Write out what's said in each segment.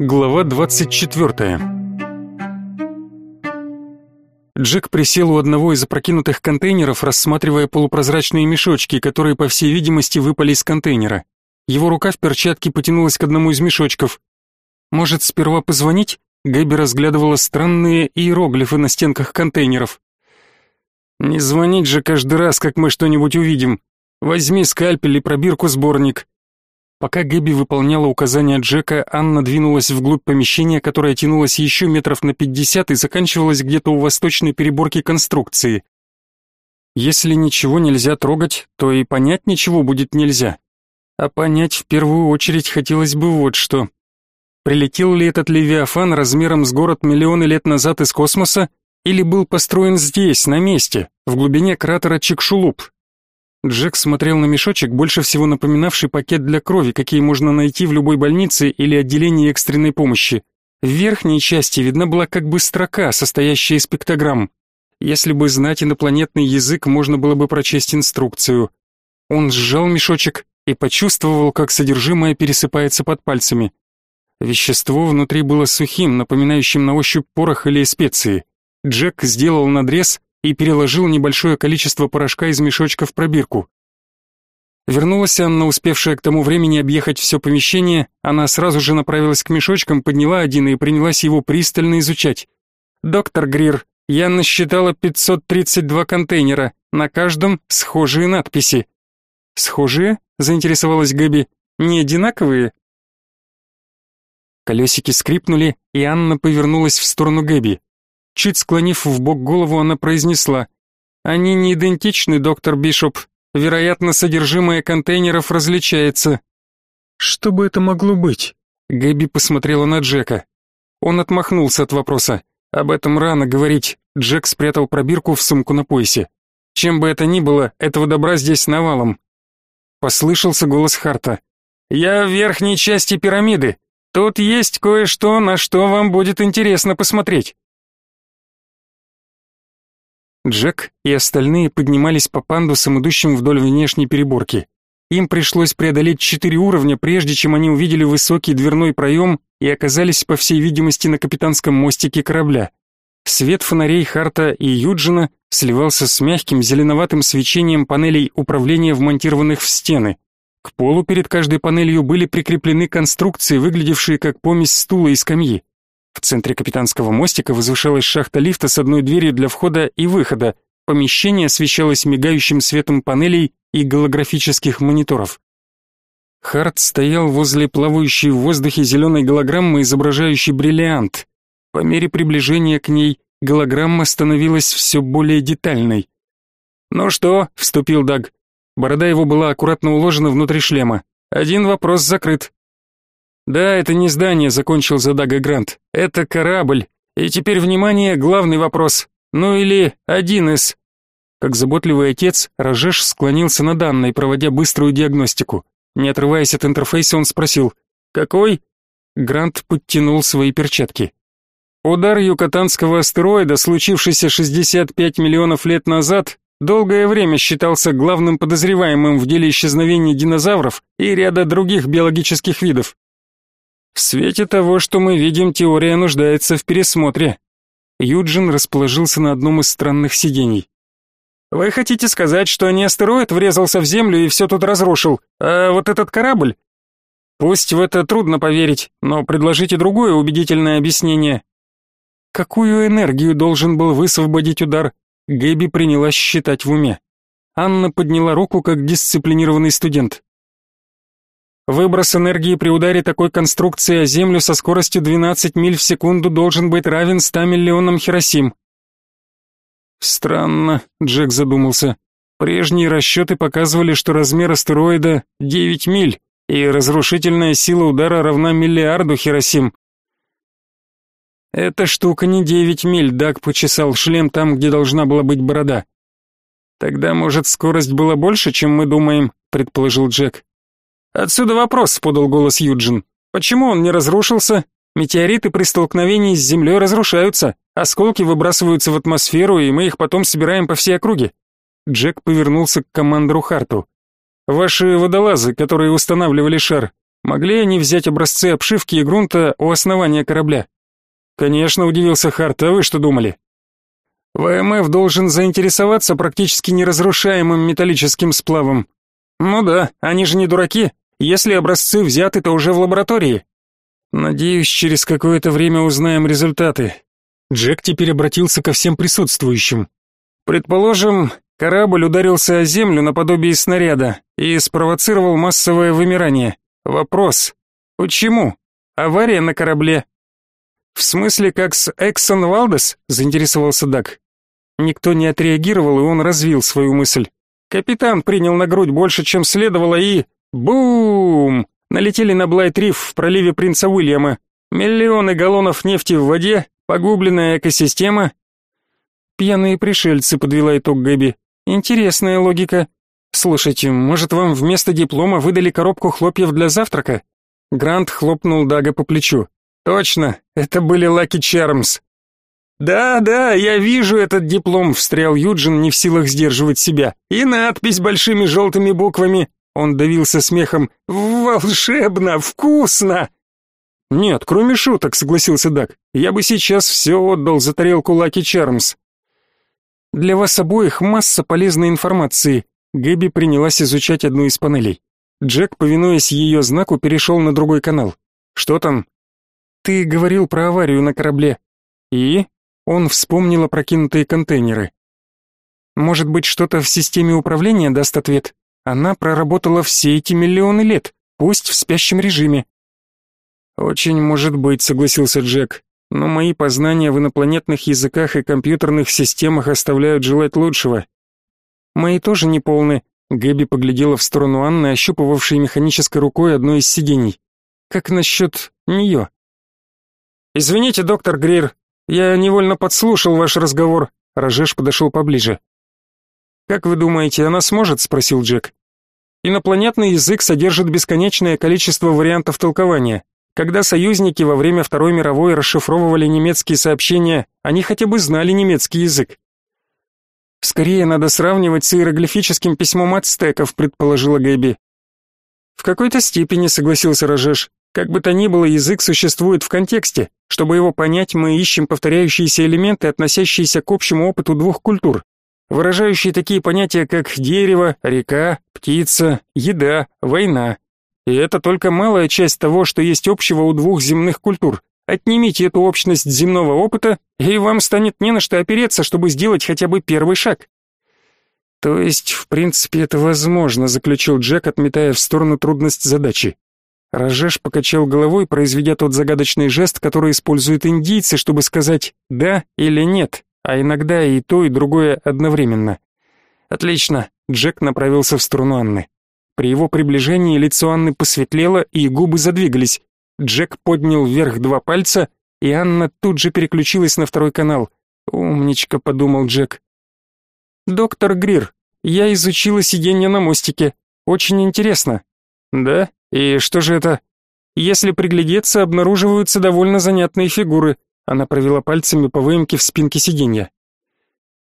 Глава 24. Джек присел у одного из опрокинутых контейнеров, рассматривая полупрозрачные мешочки, которые, по всей видимости, выпали из контейнера. Его рука в перчатке потянулась к одному из мешочков. «Может, сперва позвонить?» Гэби разглядывала странные иероглифы на стенках контейнеров. «Не звонить же каждый раз, как мы что-нибудь увидим. Возьми скальпель и пробирку-сборник. Пока Гэби выполняла указания Джека, Анна двинулась вглубь помещения, которое тянулось еще метров на пятьдесят и заканчивалось где-то у восточной переборки конструкции. Если ничего нельзя трогать, то и понять ничего будет нельзя. А понять в первую очередь хотелось бы вот что. Прилетел ли этот Левиафан размером с город миллионы лет назад из космоса, или был построен здесь, на месте, в глубине кратера Чикшулуп, Джек смотрел на мешочек, больше всего напоминавший пакет для крови, какие можно найти в любой больнице или отделении экстренной помощи. В верхней части видна была как бы строка, состоящая из пиктограмм. Если бы знать инопланетный язык, можно было бы прочесть инструкцию. Он сжал мешочек и почувствовал, как содержимое пересыпается под пальцами. Вещество внутри было сухим, напоминающим на ощупь порох или специи. Джек сделал надрез и переложил небольшое количество порошка из мешочка в пробирку. Вернулась Анна, успевшая к тому времени объехать все помещение, она сразу же направилась к мешочкам, подняла один и принялась его пристально изучать. «Доктор Грир, я насчитала 532 контейнера, на каждом схожие надписи». «Схожие?» — заинтересовалась Гэби. «Не одинаковые?» Колесики скрипнули, и Анна повернулась в сторону Гэби. Чуть склонив в бок голову, она произнесла: "Они не идентичны, доктор Бишоп. Вероятно, содержимое контейнеров различается". Что бы это могло быть? Гэби посмотрела на Джека. Он отмахнулся от вопроса. Об этом рано говорить. Джек спрятал пробирку в сумку на поясе. Чем бы это ни было, этого добра здесь навалом. Послышался голос Харта. Я в верхней части пирамиды. Тут есть кое-что, на что вам будет интересно посмотреть. Джек и остальные поднимались по пандусам, идущим вдоль внешней переборки. Им пришлось преодолеть четыре уровня, прежде чем они увидели высокий дверной проем и оказались, по всей видимости, на капитанском мостике корабля. Свет фонарей Харта и Юджина сливался с мягким зеленоватым свечением панелей управления, вмонтированных в стены. К полу перед каждой панелью были прикреплены конструкции, выглядевшие как помесь стула и скамьи. В центре капитанского мостика возвышалась шахта лифта с одной дверью для входа и выхода. Помещение освещалось мигающим светом панелей и голографических мониторов. Харт стоял возле плавающей в воздухе зеленой голограммы, изображающей бриллиант. По мере приближения к ней голограмма становилась все более детальной. «Ну что?» — вступил Даг. Борода его была аккуратно уложена внутри шлема. «Один вопрос закрыт. Да, это не здание, закончил Задага Грант. Это корабль. И теперь внимание, главный вопрос. Ну или один из. Как заботливый отец, Рожеш склонился над Анной, проводя быструю диагностику. Не отрываясь от интерфейса, он спросил: "Какой?" Грант подтянул свои перчатки. Удар юкатанского астероида, случившийся 65 миллионов лет назад, долгое время считался главным подозреваемым в деле исчезновения динозавров и ряда других биологических видов. В свете того, что мы видим, теория нуждается в пересмотре. Юджин расположился на одном из странных сидений. Вы хотите сказать, что не астероид врезался в Землю и все тут разрушил, а вот этот корабль? Пусть в это трудно поверить, но предложите другое убедительное объяснение. Какую энергию должен был высвободить удар? Гэби принялась считать в уме. Анна подняла руку как дисциплинированный студент. Выброс энергии при ударе такой конструкции о Землю со скоростью 12 миль в секунду должен быть равен 100 миллионам Хиросим. Странно, Джек задумался. Прежние расчеты показывали, что размер астероида 9 миль, и разрушительная сила удара равна миллиарду Хиросим. Эта штука не 9 миль, Даг почесал шлем там, где должна была быть борода. Тогда, может, скорость была больше, чем мы думаем, предположил Джек. Отсюда вопрос, подал голос Юджин. Почему он не разрушился? Метеориты при столкновении с Землей разрушаются, осколки выбрасываются в атмосферу, и мы их потом собираем по всей округе. Джек повернулся к командору Харту. Ваши водолазы, которые устанавливали шар, Могли они взять образцы обшивки и грунта у основания корабля? Конечно, удивился Харт, а вы что думали? ВМФ должен заинтересоваться практически неразрушаемым металлическим сплавом. Ну да, они же не дураки. Если образцы взяты, то уже в лаборатории. Надеюсь, через какое-то время узнаем результаты. Джек теперь обратился ко всем присутствующим. Предположим, корабль ударился о землю наподобие снаряда и спровоцировал массовое вымирание. Вопрос: почему? Авария на корабле. В смысле, как с Эксон Валдес? заинтересовался Даг. Никто не отреагировал, и он развил свою мысль. Капитан принял на грудь больше, чем следовало, и бум! Налетели на Блайт-Риф в проливе Принца Уильяма. Миллионы галлонов нефти в воде, погубленная экосистема. Пьяные пришельцы, подвела итог Гэби. Интересная логика. Слушайте, может, вам вместо диплома выдали коробку хлопьев для завтрака? Грант хлопнул Дага по плечу. Точно, это были Лаки Чармс. Да, да, я вижу этот диплом, встрял Юджин, не в силах сдерживать себя. И надпись большими желтыми буквами. Он давился смехом. Волшебно, вкусно. Нет, кроме шуток, согласился Даг. Я бы сейчас все отдал за тарелку Лаки Чармс. Для вас обоих масса полезной информации. Гэби принялась изучать одну из панелей. Джек, повинуясь ее знаку, перешел на другой канал. Что там? Ты говорил про аварию на корабле. И? Он вспомнил опрокинутые контейнеры. Может быть, что-то в системе управления даст ответ? Она проработала все эти миллионы лет, пусть в спящем режиме. Очень может быть, согласился Джек. Но мои познания в инопланетных языках и компьютерных системах оставляют желать лучшего. Мои тоже не полны. Гэби поглядела в сторону Анны, ощупывавшей механической рукой одно из сидений. Как насчет нее? Извините, доктор Грир, я невольно подслушал ваш разговор. Рожеш подошел поближе. Как вы думаете, она сможет? спросил Джек. Инопланетный язык содержит бесконечное количество вариантов толкования. Когда союзники во время Второй мировой расшифровывали немецкие сообщения, они хотя бы знали немецкий язык. Скорее надо сравнивать с иероглифическим письмом ацтеков, предположила Гэби. В какой-то степени согласился Рожеш. Как бы то ни было, язык существует в контексте. Чтобы его понять, мы ищем повторяющиеся элементы, относящиеся к общему опыту двух культур, выражающие такие понятия, как дерево, река, птица, еда, война. И это только малая часть того, что есть общего у двух земных культур. Отнимите эту общность земного опыта, и вам станет не на что опереться, чтобы сделать хотя бы первый шаг. То есть, в принципе, это возможно, заключил Джек, отметая в сторону трудность задачи. Рожеш покачал головой, произведя тот загадочный жест, который используют индийцы, чтобы сказать «да» или «нет», а иногда и то, и другое одновременно. «Отлично», — Джек направился в сторону Анны. При его приближении лицо Анны посветлело, и губы задвигались. Джек поднял вверх два пальца, и Анна тут же переключилась на второй канал. «Умничка», — подумал Джек. «Доктор Грир, я изучила сиденье на мостике. Очень интересно». «Да? И что же это?» «Если приглядеться, обнаруживаются довольно занятные фигуры». Она провела пальцами по выемке в спинке сиденья.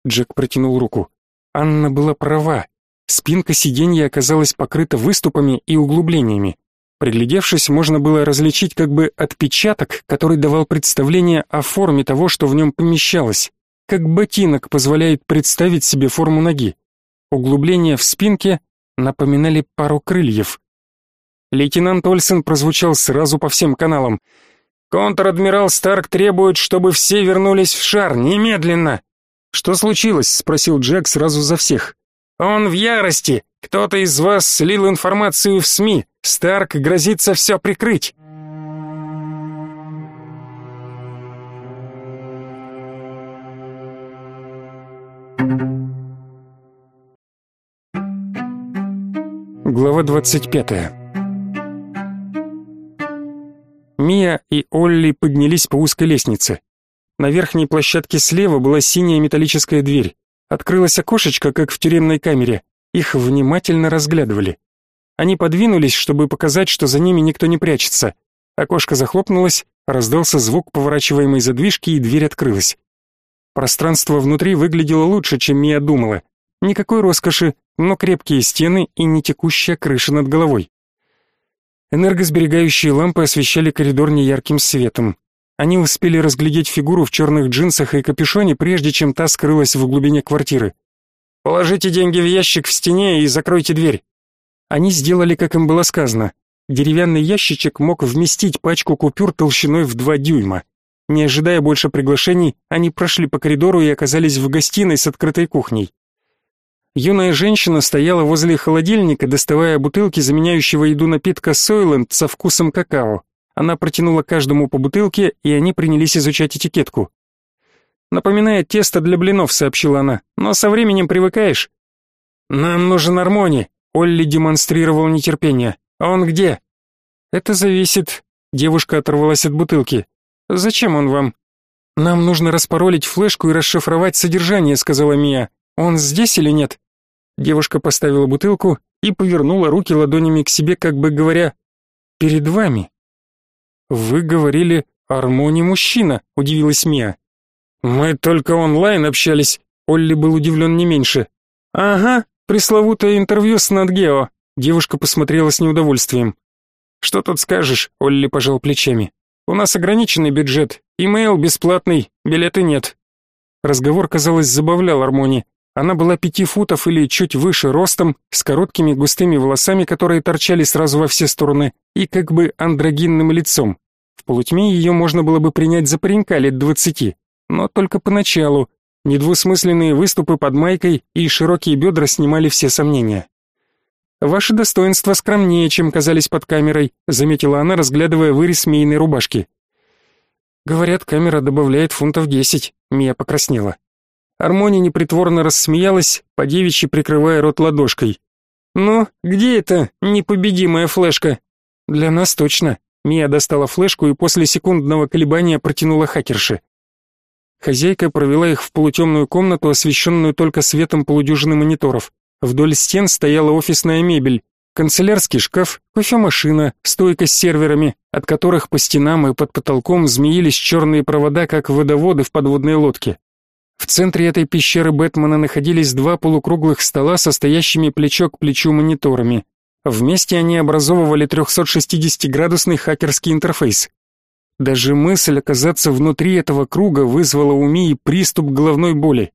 Джек протянул руку. Анна была права. Спинка сиденья оказалась покрыта выступами и углублениями. Приглядевшись, можно было различить как бы отпечаток, который давал представление о форме того, что в нем помещалось, как ботинок позволяет представить себе форму ноги. Углубления в спинке напоминали пару крыльев. Лейтенант Ольсен прозвучал сразу по всем каналам. «Контр-адмирал Старк требует, чтобы все вернулись в шар, немедленно!» «Что случилось?» — спросил Джек сразу за всех. «Он в ярости! Кто-то из вас слил информацию в СМИ. Старк грозится все прикрыть. Глава 25. Мия и Олли поднялись по узкой лестнице. На верхней площадке слева была синяя металлическая дверь. Открылось окошечко, как в тюремной камере. Их внимательно разглядывали. Они подвинулись, чтобы показать, что за ними никто не прячется. Окошко захлопнулось, раздался звук поворачиваемой задвижки, и дверь открылась. Пространство внутри выглядело лучше, чем Мия думала. Никакой роскоши, но крепкие стены и не текущая крыша над головой. Энергосберегающие лампы освещали коридор неярким светом. Они успели разглядеть фигуру в черных джинсах и капюшоне, прежде чем та скрылась в глубине квартиры. «Положите деньги в ящик в стене и закройте дверь». Они сделали, как им было сказано. Деревянный ящичек мог вместить пачку купюр толщиной в два дюйма. Не ожидая больше приглашений, они прошли по коридору и оказались в гостиной с открытой кухней. Юная женщина стояла возле холодильника, доставая бутылки заменяющего еду напитка Сойленд со вкусом какао. Она протянула каждому по бутылке, и они принялись изучать этикетку. «Напоминает тесто для блинов», — сообщила она, — «но со временем привыкаешь». «Нам нужен Армони», — Олли демонстрировал нетерпение. «Он где?» «Это зависит». Девушка оторвалась от бутылки. «Зачем он вам?» «Нам нужно распаролить флешку и расшифровать содержание», — сказала Мия. «Он здесь или нет?» Девушка поставила бутылку и повернула руки ладонями к себе, как бы говоря, «Перед вами». «Вы говорили, Армони мужчина», — удивилась Мия. «Мы только онлайн общались», — Олли был удивлен не меньше. «Ага, пресловутое интервью с Надгео», — девушка посмотрела с неудовольствием. «Что тут скажешь?» — Олли пожал плечами. «У нас ограниченный бюджет, имейл бесплатный, билеты нет». Разговор, казалось, забавлял Армони. Она была пяти футов или чуть выше ростом, с короткими густыми волосами, которые торчали сразу во все стороны, и как бы андрогинным лицом. В полутьме ее можно было бы принять за паренька лет двадцати, но только поначалу. Недвусмысленные выступы под майкой и широкие бедра снимали все сомнения. «Ваши достоинства скромнее, чем казались под камерой», заметила она, разглядывая вырез мейной рубашки. «Говорят, камера добавляет фунтов десять», Мия покраснела. Армони непритворно рассмеялась, по девичьи прикрывая рот ладошкой. «Ну, где эта непобедимая флешка?» «Для нас точно». Мия достала флешку и после секундного колебания протянула хакерше. Хозяйка провела их в полутемную комнату, освещенную только светом полудюжины мониторов. Вдоль стен стояла офисная мебель, канцелярский шкаф, кофемашина, стойка с серверами, от которых по стенам и под потолком змеились черные провода, как водоводы в подводной лодке. В центре этой пещеры Бэтмена находились два полукруглых стола со стоящими плечо к плечу мониторами. Вместе они образовывали 360-градусный хакерский интерфейс. Даже мысль оказаться внутри этого круга вызвала у Мии приступ головной боли.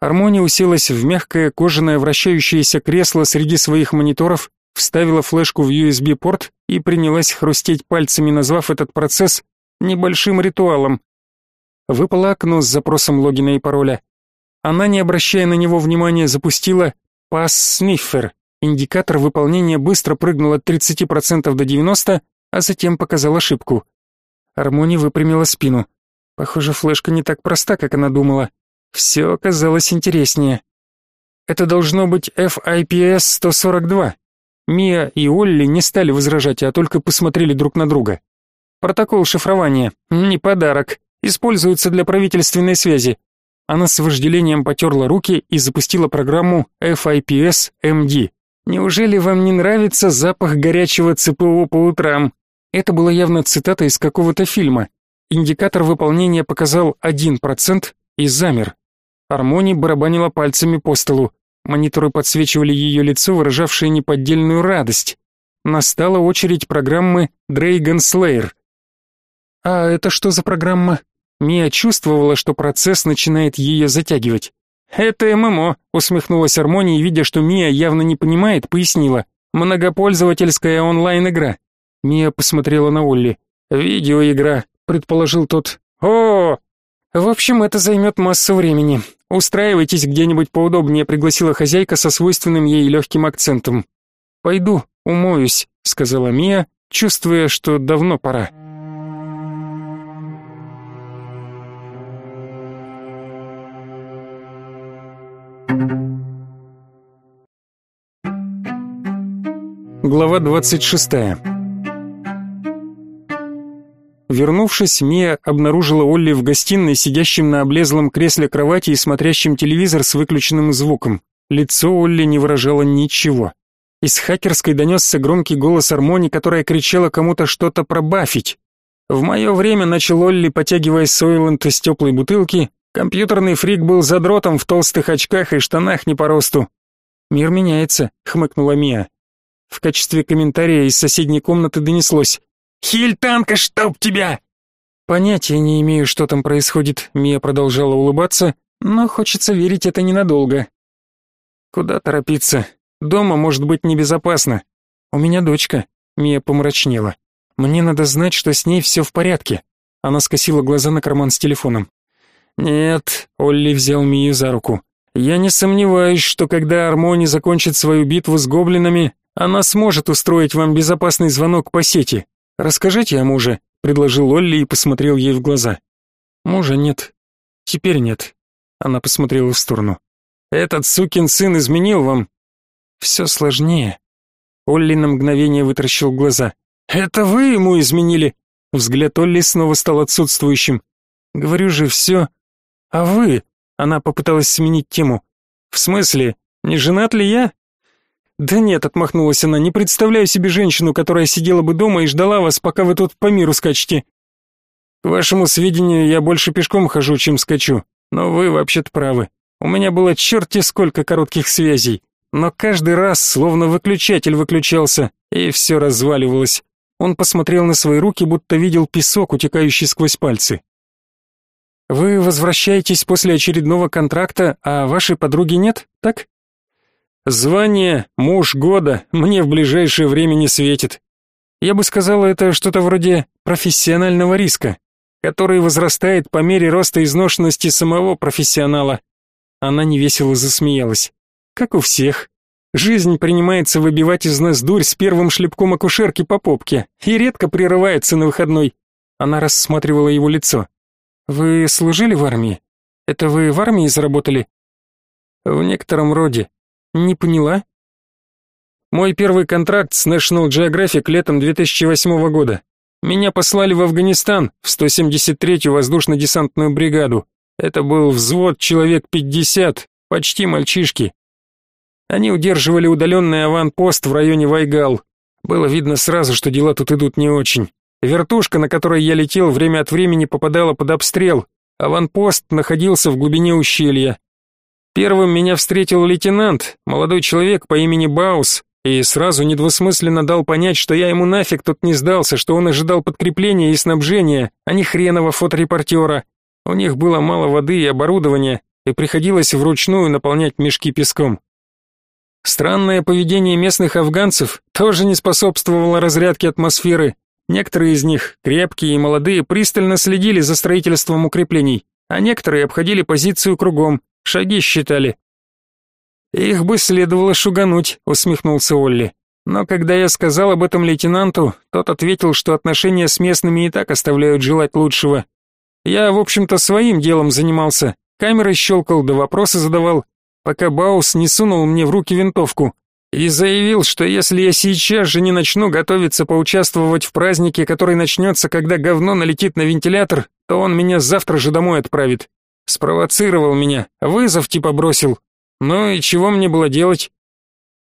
Армония уселась в мягкое кожаное вращающееся кресло среди своих мониторов, вставила флешку в USB-порт и принялась хрустеть пальцами, назвав этот процесс небольшим ритуалом, Выпало окно с запросом логина и пароля. Она, не обращая на него внимания, запустила «Пас-сниффер». Индикатор выполнения быстро прыгнул от 30% до 90%, а затем показал ошибку. Армони выпрямила спину. Похоже, флешка не так проста, как она думала. Все оказалось интереснее. Это должно быть FIPS-142. Мия и Олли не стали возражать, а только посмотрели друг на друга. Протокол шифрования. Не подарок используется для правительственной связи. Она с вожделением потерла руки и запустила программу FIPS-MD. Неужели вам не нравится запах горячего ЦПО по утрам? Это была явно цитата из какого-то фильма. Индикатор выполнения показал 1% и замер. Армони барабанила пальцами по столу. Мониторы подсвечивали ее лицо, выражавшее неподдельную радость. Настала очередь программы Dragon Slayer. А это что за программа? Мия чувствовала, что процесс начинает ее затягивать. «Это ММО», — усмехнулась Армония, видя, что Мия явно не понимает, пояснила. «Многопользовательская онлайн-игра». Мия посмотрела на Олли. «Видеоигра», — предположил тот. «О, в общем, это займет массу времени. Устраивайтесь где-нибудь поудобнее», — пригласила хозяйка со свойственным ей легким акцентом. «Пойду, умоюсь», — сказала Мия, чувствуя, что давно пора. Глава 26. Вернувшись, Мия обнаружила Олли в гостиной, сидящим на облезлом кресле кровати и смотрящим телевизор с выключенным звуком. Лицо Олли не выражало ничего. Из хакерской донесся громкий голос Армони, которая кричала кому-то что-то пробафить. В мое время начал Олли, потягивая Сойланд из теплой бутылки, компьютерный фрик был задротом в толстых очках и штанах не по росту. «Мир меняется», — хмыкнула Мия. В качестве комментария из соседней комнаты донеслось «Хиль танка, чтоб тебя!» Понятия не имею, что там происходит, Мия продолжала улыбаться, но хочется верить это ненадолго. Куда торопиться? Дома может быть небезопасно. У меня дочка. Мия помрачнела. Мне надо знать, что с ней все в порядке. Она скосила глаза на карман с телефоном. Нет, Олли взял Мию за руку. Я не сомневаюсь, что когда Армони закончит свою битву с гоблинами, она сможет устроить вам безопасный звонок по сети. Расскажите о муже, предложил Олли и посмотрел ей в глаза. Мужа нет. Теперь нет. Она посмотрела в сторону. Этот сукин сын изменил вам. Все сложнее. Олли на мгновение вытаращил глаза. Это вы ему изменили? Взгляд Олли снова стал отсутствующим. Говорю же, все. А вы? Она попыталась сменить тему. В смысле, не женат ли я? Да нет, отмахнулась она. Не представляю себе женщину, которая сидела бы дома и ждала вас, пока вы тут по миру скачете. К вашему сведению, я больше пешком хожу, чем скачу. Но вы вообще-то правы. У меня было черти сколько коротких связей, но каждый раз словно выключатель выключался, и все разваливалось. Он посмотрел на свои руки, будто видел песок, утекающий сквозь пальцы. Вы возвращаетесь после очередного контракта, а вашей подруги нет, так? Звание муж года мне в ближайшее время не светит. Я бы сказала, это что-то вроде профессионального риска, который возрастает по мере роста изношенности самого профессионала. Она невесело засмеялась. Как у всех. Жизнь принимается выбивать из нас дурь с первым шлепком акушерки по попке и редко прерывается на выходной. Она рассматривала его лицо. Вы служили в армии? Это вы в армии заработали? В некотором роде. Не поняла? Мой первый контракт с National Geographic летом 2008 года. Меня послали в Афганистан, в 173-ю воздушно-десантную бригаду. Это был взвод человек 50, почти мальчишки. Они удерживали удаленный аванпост в районе Вайгал. Было видно сразу, что дела тут идут не очень. Вертушка, на которой я летел, время от времени попадала под обстрел. Аванпост находился в глубине ущелья. Первым меня встретил лейтенант, молодой человек по имени Баус, и сразу недвусмысленно дал понять, что я ему нафиг тут не сдался, что он ожидал подкрепления и снабжения, а не хренового фоторепортера. У них было мало воды и оборудования, и приходилось вручную наполнять мешки песком. Странное поведение местных афганцев тоже не способствовало разрядке атмосферы. Некоторые из них, крепкие и молодые, пристально следили за строительством укреплений, а некоторые обходили позицию кругом, Шаги считали. Их бы следовало шугануть, усмехнулся Олли. Но когда я сказал об этом лейтенанту, тот ответил, что отношения с местными и так оставляют желать лучшего. Я, в общем-то, своим делом занимался. Камерой щелкал, да вопросы задавал, пока Баус не сунул мне в руки винтовку и заявил, что если я сейчас же не начну готовиться поучаствовать в празднике, который начнется, когда говно налетит на вентилятор, то он меня завтра же домой отправит. Спровоцировал меня, вызов типа бросил. Ну и чего мне было делать?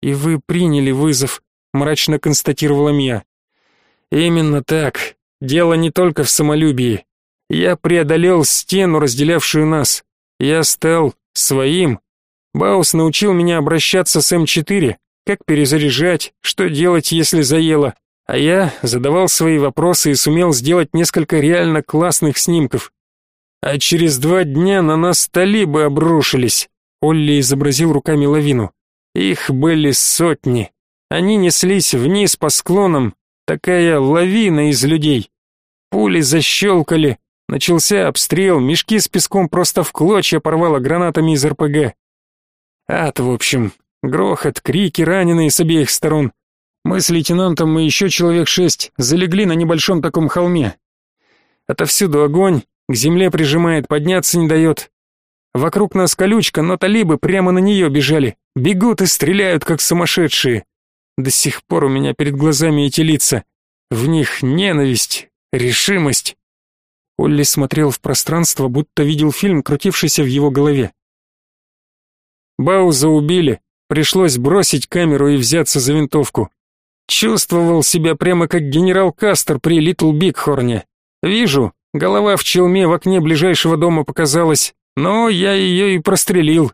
И вы приняли вызов, мрачно констатировала Мия. Именно так. Дело не только в самолюбии. Я преодолел стену, разделявшую нас. Я стал своим. Баус научил меня обращаться с М4, как перезаряжать, что делать, если заело. А я задавал свои вопросы и сумел сделать несколько реально классных снимков а через два дня на нас талибы обрушились. Олли изобразил руками лавину. Их были сотни. Они неслись вниз по склонам, такая лавина из людей. Пули защелкали, начался обстрел, мешки с песком просто в клочья порвало гранатами из РПГ. Ад, в общем, грохот, крики, раненые с обеих сторон. Мы с лейтенантом и еще человек шесть залегли на небольшом таком холме. Отовсюду огонь, к земле прижимает, подняться не дает. Вокруг нас колючка, но талибы прямо на нее бежали. Бегут и стреляют, как сумасшедшие. До сих пор у меня перед глазами эти лица. В них ненависть, решимость. Олли смотрел в пространство, будто видел фильм, крутившийся в его голове. Бауза убили, пришлось бросить камеру и взяться за винтовку. Чувствовал себя прямо как генерал Кастер при Литл Бигхорне. Вижу, Голова в челме в окне ближайшего дома показалась, но я ее и прострелил.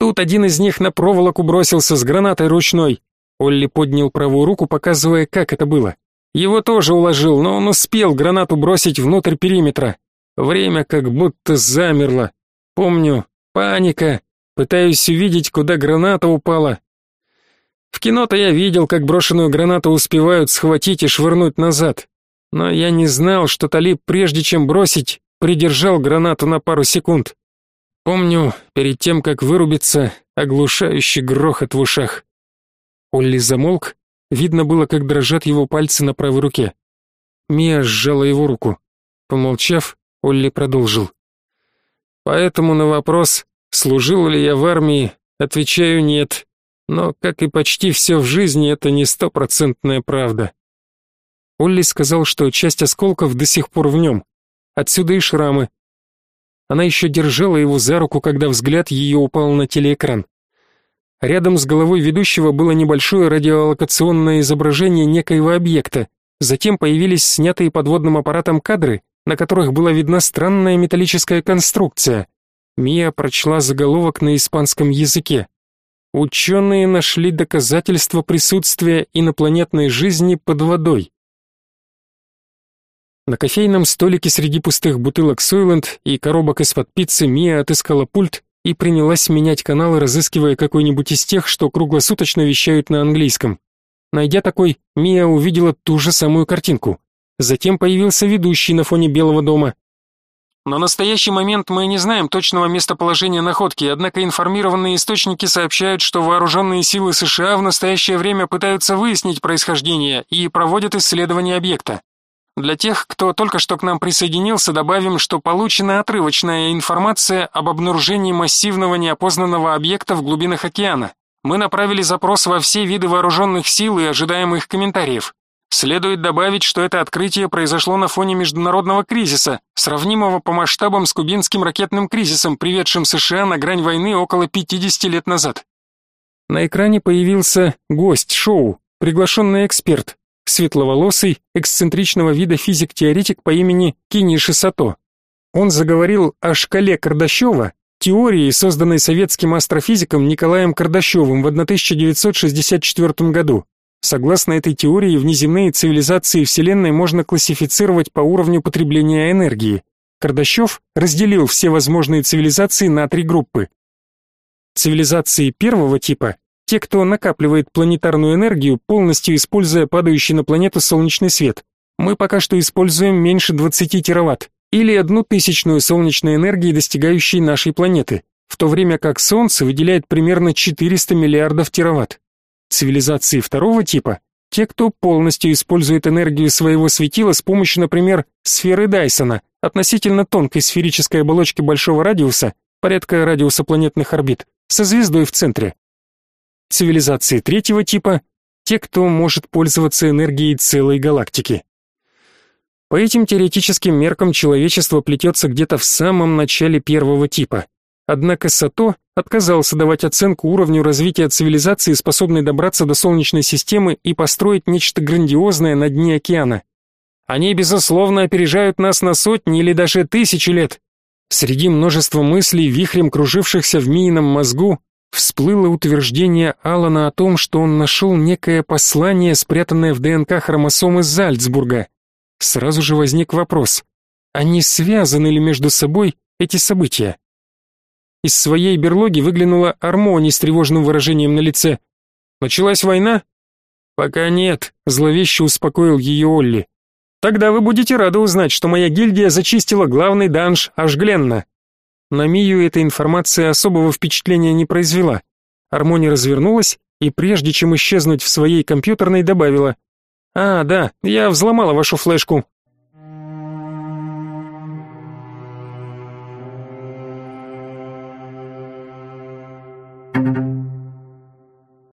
Тут один из них на проволоку бросился с гранатой ручной. Олли поднял правую руку, показывая, как это было. Его тоже уложил, но он успел гранату бросить внутрь периметра. Время как будто замерло. Помню, паника. Пытаюсь увидеть, куда граната упала. В кино-то я видел, как брошенную гранату успевают схватить и швырнуть назад. Но я не знал, что Талиб, прежде чем бросить, придержал гранату на пару секунд. Помню, перед тем, как вырубиться, оглушающий грохот в ушах. Олли замолк, видно было, как дрожат его пальцы на правой руке. Мия сжала его руку. Помолчав, Олли продолжил. Поэтому на вопрос, служил ли я в армии, отвечаю нет. Но, как и почти все в жизни, это не стопроцентная правда. Олли сказал, что часть осколков до сих пор в нем. Отсюда и шрамы. Она еще держала его за руку, когда взгляд ее упал на телеэкран. Рядом с головой ведущего было небольшое радиолокационное изображение некоего объекта. Затем появились снятые подводным аппаратом кадры, на которых была видна странная металлическая конструкция. Мия прочла заголовок на испанском языке. Ученые нашли доказательства присутствия инопланетной жизни под водой. На кофейном столике среди пустых бутылок Сойленд и коробок из-под пиццы Мия отыскала пульт и принялась менять каналы, разыскивая какой-нибудь из тех, что круглосуточно вещают на английском. Найдя такой, Мия увидела ту же самую картинку. Затем появился ведущий на фоне Белого дома. На настоящий момент мы не знаем точного местоположения находки, однако информированные источники сообщают, что вооруженные силы США в настоящее время пытаются выяснить происхождение и проводят исследование объекта. Для тех, кто только что к нам присоединился, добавим, что получена отрывочная информация об обнаружении массивного неопознанного объекта в глубинах океана. Мы направили запрос во все виды вооруженных сил и ожидаем их комментариев. Следует добавить, что это открытие произошло на фоне международного кризиса, сравнимого по масштабам с кубинским ракетным кризисом, приведшим США на грань войны около 50 лет назад. На экране появился гость шоу, приглашенный эксперт, светловолосый, эксцентричного вида физик-теоретик по имени Киниши Сато. Он заговорил о шкале Кардашова, теории, созданной советским астрофизиком Николаем Кардашевым в 1964 году. Согласно этой теории, внеземные цивилизации Вселенной можно классифицировать по уровню потребления энергии. Кардашев разделил все возможные цивилизации на три группы. Цивилизации первого типа те, кто накапливает планетарную энергию, полностью используя падающий на планету солнечный свет. Мы пока что используем меньше 20 тераватт, или одну тысячную солнечной энергии, достигающей нашей планеты, в то время как Солнце выделяет примерно 400 миллиардов тераватт. Цивилизации второго типа – те, кто полностью использует энергию своего светила с помощью, например, сферы Дайсона, относительно тонкой сферической оболочки большого радиуса, порядка радиуса планетных орбит, со звездой в центре. Цивилизации третьего типа – те, кто может пользоваться энергией целой галактики. По этим теоретическим меркам человечество плетется где-то в самом начале первого типа. Однако Сато отказался давать оценку уровню развития цивилизации, способной добраться до Солнечной системы и построить нечто грандиозное на дне океана. Они, безусловно, опережают нас на сотни или даже тысячи лет. Среди множества мыслей, вихрем кружившихся в Миином мозгу, всплыло утверждение Алана о том, что он нашел некое послание, спрятанное в ДНК хромосомы Зальцбурга. Сразу же возник вопрос, а не связаны ли между собой эти события? Из своей берлоги выглянула Армони с тревожным выражением на лице. «Началась война?» «Пока нет», — зловеще успокоил ее Олли. «Тогда вы будете рады узнать, что моя гильдия зачистила главный данж Ашгленна. На Мию эта информация особого впечатления не произвела. Армони развернулась и прежде чем исчезнуть в своей компьютерной добавила: "А, да, я взломала вашу флешку.